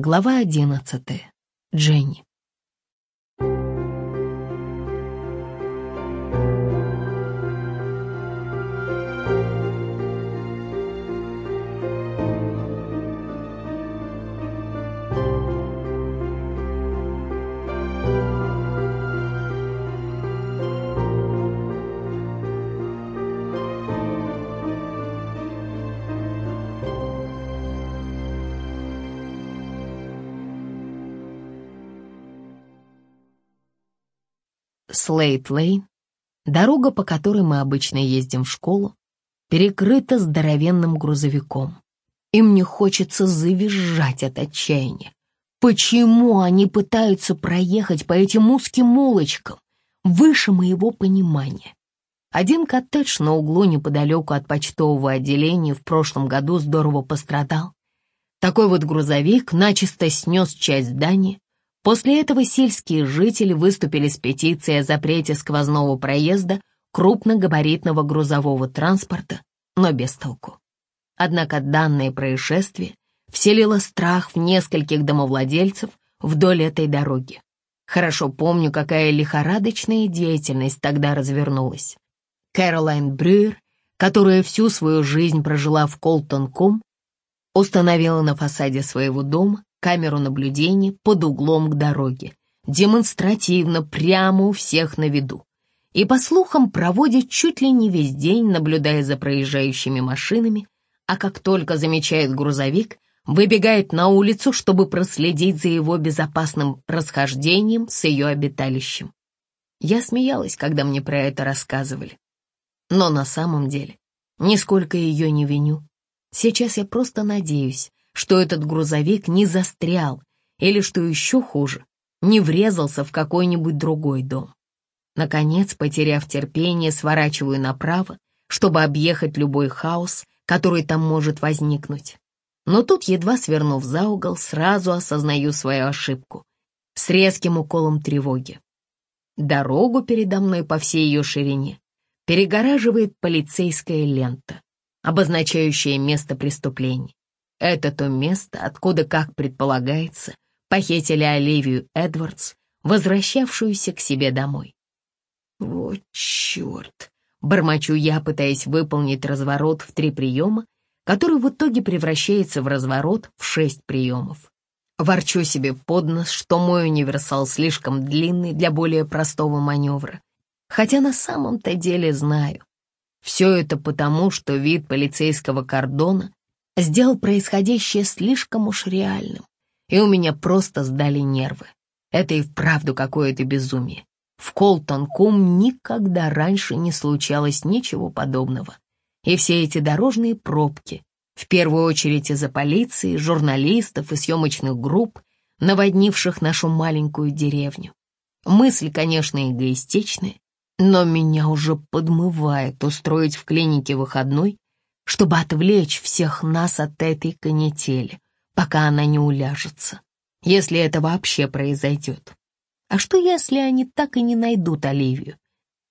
Глава одиннадцатая. Дженни. Слейт-Лейн, дорога, по которой мы обычно ездим в школу, перекрыта здоровенным грузовиком. И мне хочется завизжать от отчаяния. Почему они пытаются проехать по этим узким улочкам? Выше моего понимания. Один коттедж на углу неподалеку от почтового отделения в прошлом году здорово пострадал. Такой вот грузовик начисто снес часть здания, После этого сельские жители выступили с петицией о запрете сквозного проезда крупногабаритного грузового транспорта, но без толку. Однако данное происшествие вселило страх в нескольких домовладельцев вдоль этой дороги. Хорошо помню, какая лихорадочная деятельность тогда развернулась. Кэролайн Брюер, которая всю свою жизнь прожила в Колтон-Ком, установила на фасаде своего дома камеру наблюдения под углом к дороге, демонстративно, прямо у всех на виду. И, по слухам, проводит чуть ли не весь день, наблюдая за проезжающими машинами, а как только замечает грузовик, выбегает на улицу, чтобы проследить за его безопасным расхождением с ее обиталищем. Я смеялась, когда мне про это рассказывали. Но на самом деле нисколько ее не виню. Сейчас я просто надеюсь, что этот грузовик не застрял или, что еще хуже, не врезался в какой-нибудь другой дом. Наконец, потеряв терпение, сворачиваю направо, чтобы объехать любой хаос, который там может возникнуть. Но тут, едва свернув за угол, сразу осознаю свою ошибку с резким уколом тревоги. Дорогу передо мной по всей ее ширине перегораживает полицейская лента, обозначающая место преступления. Это то место, откуда, как предполагается, похитили Оливию Эдвардс, возвращавшуюся к себе домой. Вот черт! Бормочу я, пытаясь выполнить разворот в три приема, который в итоге превращается в разворот в шесть приемов. Ворчу себе под нос, что мой универсал слишком длинный для более простого маневра, хотя на самом-то деле знаю. Все это потому, что вид полицейского кордона сделал происходящее слишком уж реальным, и у меня просто сдали нервы. Это и вправду какое-то безумие. В Колтон-Кум никогда раньше не случалось ничего подобного. И все эти дорожные пробки, в первую очередь из-за полиции, журналистов и съемочных групп, наводнивших нашу маленькую деревню. Мысль, конечно, эгоистичная, но меня уже подмывает устроить в клинике выходной чтобы отвлечь всех нас от этой канители, пока она не уляжется, если это вообще произойдет. А что, если они так и не найдут Оливию?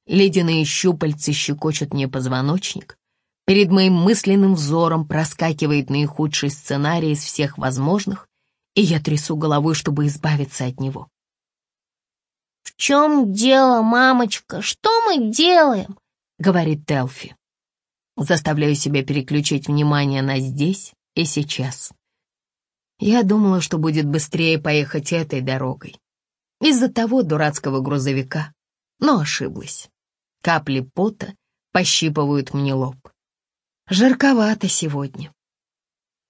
Ледяные щупальцы щекочут мне позвоночник. Перед моим мысленным взором проскакивает наихудший сценарий из всех возможных, и я трясу головой, чтобы избавиться от него. «В чем дело, мамочка? Что мы делаем?» — говорит Телфи. Заставляю себя переключить внимание на здесь и сейчас. Я думала, что будет быстрее поехать этой дорогой. Из-за того дурацкого грузовика. Но ошиблась. Капли пота пощипывают мне лоб. Жарковато сегодня.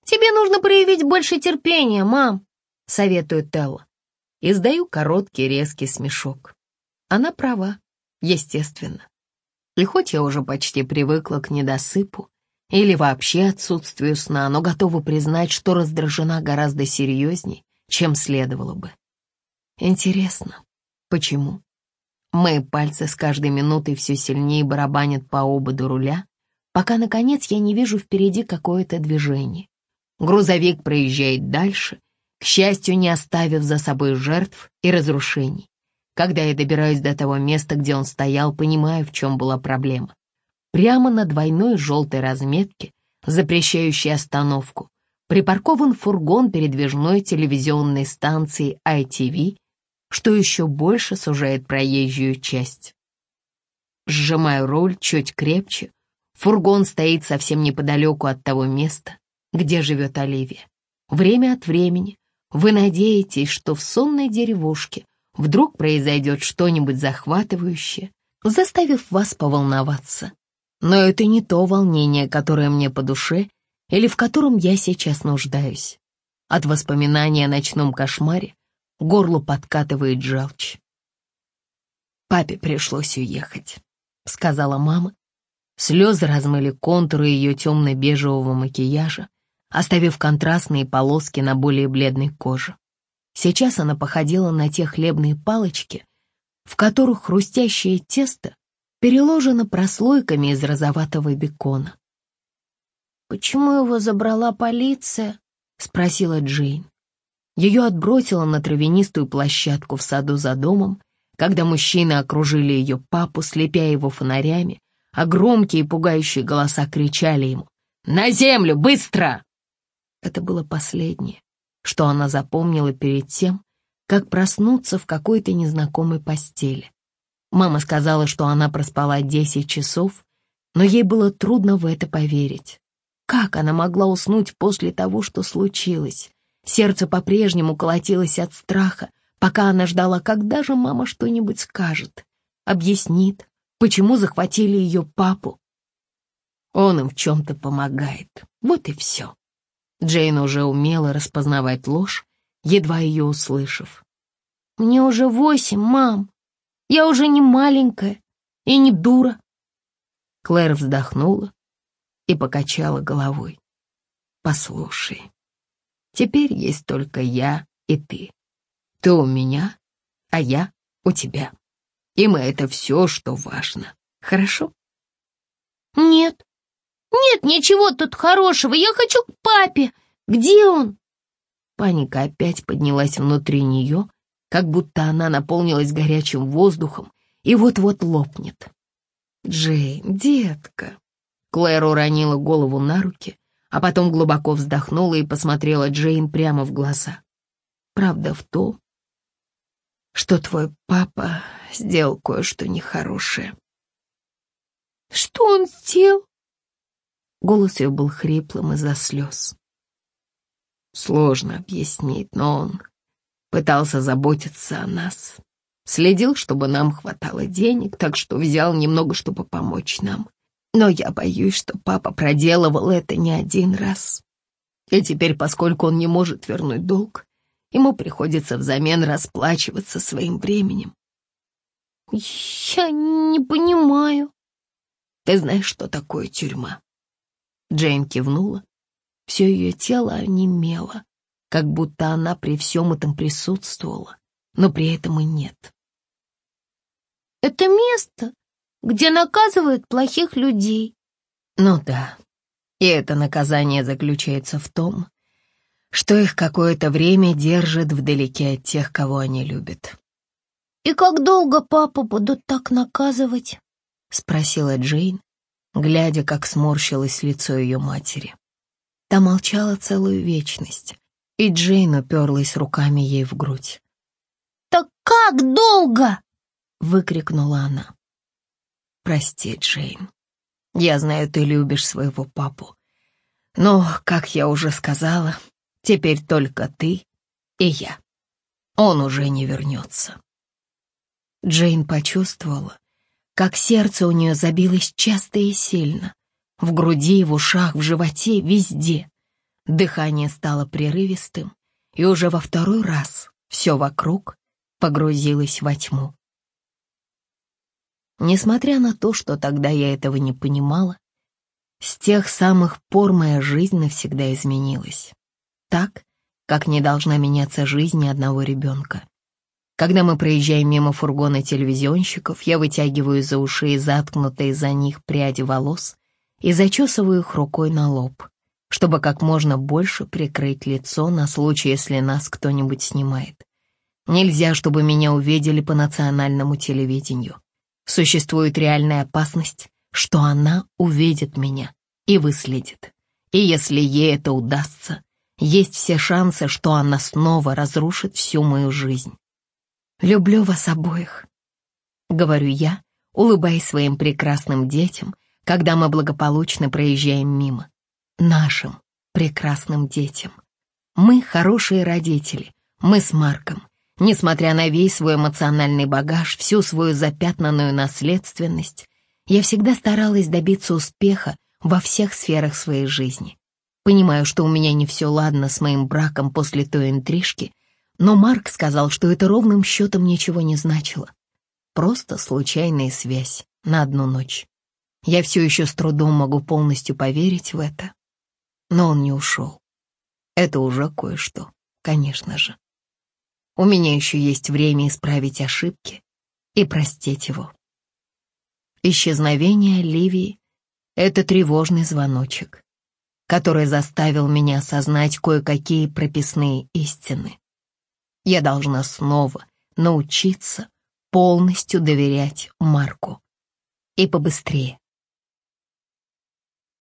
«Тебе нужно проявить больше терпения, мам», — советует Телла. Издаю короткий резкий смешок. Она права, естественно. И хоть я уже почти привыкла к недосыпу или вообще отсутствию сна, но готова признать, что раздражена гораздо серьезней, чем следовало бы. Интересно, почему? Мои пальцы с каждой минутой все сильнее барабанят по ободу руля, пока, наконец, я не вижу впереди какое-то движение. Грузовик проезжает дальше, к счастью, не оставив за собой жертв и разрушений. Когда я добираюсь до того места, где он стоял, понимаю, в чем была проблема. Прямо на двойной желтой разметке, запрещающей остановку, припаркован фургон передвижной телевизионной станции ITV, что еще больше сужает проезжую часть. Сжимаю руль чуть крепче. Фургон стоит совсем неподалеку от того места, где живет Оливия. Время от времени вы надеетесь, что в сонной деревушке вдруг произойдет что-нибудь захватывающее, заставив вас поволноваться. Но это не то волнение, которое мне по душе или в котором я сейчас нуждаюсь. От воспоминания о ночном кошмаре горло подкатывает желчь. Папе пришлось уехать сказала мама. Слезы размыли контуры ее темно-бежевого макияжа, оставив контрастные полоски на более бледной коже. Сейчас она походила на те хлебные палочки, в которых хрустящее тесто переложено прослойками из розоватого бекона. «Почему его забрала полиция?» — спросила Джейн. Ее отбросило на травянистую площадку в саду за домом, когда мужчины окружили ее папу, слепя его фонарями, а громкие пугающие голоса кричали ему «На землю, быстро!» Это было последнее, что она запомнила перед тем, как проснуться в какой-то незнакомой постели. Мама сказала, что она проспала десять часов, но ей было трудно в это поверить. Как она могла уснуть после того, что случилось? Сердце по-прежнему колотилось от страха, пока она ждала, когда же мама что-нибудь скажет, объяснит, почему захватили ее папу. Он им в чем-то помогает, вот и все. Джейн уже умела распознавать ложь, едва ее услышав. «Мне уже восемь, мам. Я уже не маленькая и не дура». Клэр вздохнула и покачала головой. «Послушай, теперь есть только я и ты. Ты у меня, а я у тебя. И мы — это все, что важно. Хорошо? Нет. Нет ничего тут хорошего. Я хочу к папе. Где он? Паника опять поднялась внутри нее, как будто она наполнилась горячим воздухом и вот-вот лопнет. «Джейн, детка!» Клэр уронила голову на руки, а потом глубоко вздохнула и посмотрела Джейн прямо в глаза. «Правда в том, что твой папа сделал кое-что нехорошее. Что он сделал? Голос ее был хриплым из-за слез. Сложно объяснить, но он пытался заботиться о нас. Следил, чтобы нам хватало денег, так что взял немного, чтобы помочь нам. Но я боюсь, что папа проделывал это не один раз. И теперь, поскольку он не может вернуть долг, Ему приходится взамен расплачиваться своим временем. Я не понимаю. Ты знаешь, что такое тюрьма? Джейн кивнула. Все ее тело онемело, как будто она при всем этом присутствовала, но при этом и нет. Это место, где наказывают плохих людей. Ну да, и это наказание заключается в том, что их какое-то время держит вдалеке от тех, кого они любят. «И как долго папу будут так наказывать?» — спросила Джейн, глядя, как сморщилось лицо ее матери. Та молчала целую вечность, и Джейн уперлась руками ей в грудь. «Так как долго?» — выкрикнула она. «Прости, Джейн. Я знаю, ты любишь своего папу. Но, как я уже сказала, Теперь только ты и я. Он уже не вернется. Джейн почувствовала, как сердце у нее забилось часто и сильно. В груди, в ушах, в животе, везде. Дыхание стало прерывистым, и уже во второй раз все вокруг погрузилось во тьму. Несмотря на то, что тогда я этого не понимала, с тех самых пор моя жизнь навсегда изменилась так, как не должна меняться жизнь ни одного ребенка. Когда мы проезжаем мимо фургона телевизионщиков, я вытягиваю за уши заткнутые за них пряди волос и зачесываю их рукой на лоб, чтобы как можно больше прикрыть лицо на случай, если нас кто-нибудь снимает. Нельзя, чтобы меня увидели по национальному телевидению. Существует реальная опасность, что она увидит меня и выследит. И если ей это удастся, есть все шансы, что она снова разрушит всю мою жизнь. «Люблю вас обоих», — говорю я, улыбаясь своим прекрасным детям, когда мы благополучно проезжаем мимо. Нашим прекрасным детям. Мы хорошие родители, мы с Марком. Несмотря на весь свой эмоциональный багаж, всю свою запятнанную наследственность, я всегда старалась добиться успеха во всех сферах своей жизни. Понимаю, что у меня не все ладно с моим браком после той интрижки, но Марк сказал, что это ровным счетом ничего не значило. Просто случайная связь на одну ночь. Я все еще с трудом могу полностью поверить в это. Но он не ушел. Это уже кое-что, конечно же. У меня еще есть время исправить ошибки и простить его. Исчезновение Ливии — это тревожный звоночек, который заставил меня осознать кое-какие прописные истины. Я должна снова научиться полностью доверять Марку. И побыстрее.